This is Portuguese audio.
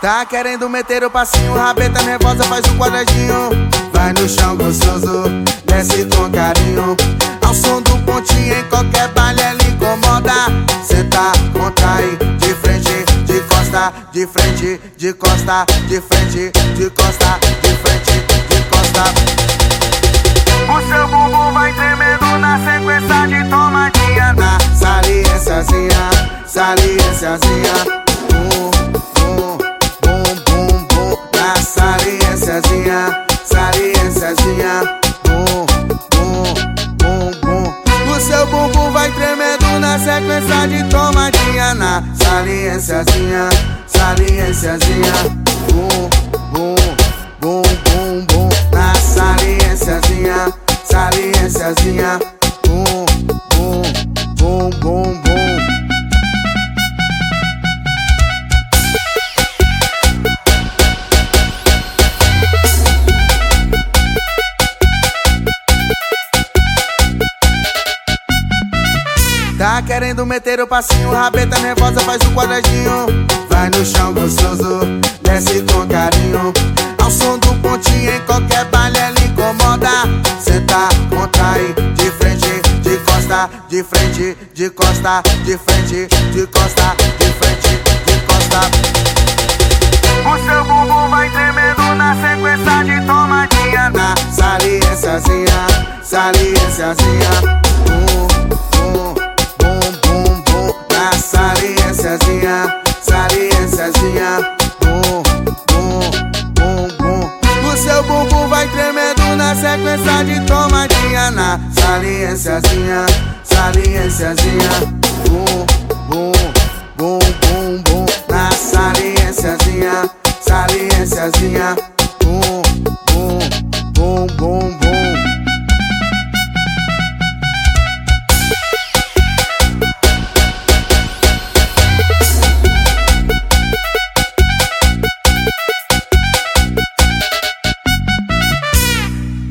Tá querendo meter o passinho, rabeta nervosa faz um quadradinho. Vai no chão gostoso, desce com carinho. Ao som do pontinho em qualquer baile ela incomoda. Senta, contrai, de frente, de costa, de frente, de costa, de frente, de costa, de frente, de costa. O seu bumbum vai tremendo na sequência de tomadinha na saliênciazinha, saliênciazinha. Vai tremendo na sequência de tomadinha na saliênciazinha, saliênciazinha, bum, bum, bum, bum, bum. Na saliênciazinha, saliênciazinha, Tá querendo meter o passinho, rabeta nervosa faz um quadradinho. Vai no chão gostoso, desce com carinho. Ao som do pontinho em qualquer baile ela incomoda. Senta, contrai, de frente, de costa, de frente, de costa, de frente, de costa, de frente, de costa. O seu bumbum vai tremendo na sequência de tomadinha na saliênciazinha, saliênciazinha. Bum, bum, bum, bum. O seu bumbum vai tremendo na sequência de tomadinha na saliênciazinha, saliênciazinha, bum, bum, bum, bum, bum. Na saliênciazinha, saliênciazinha.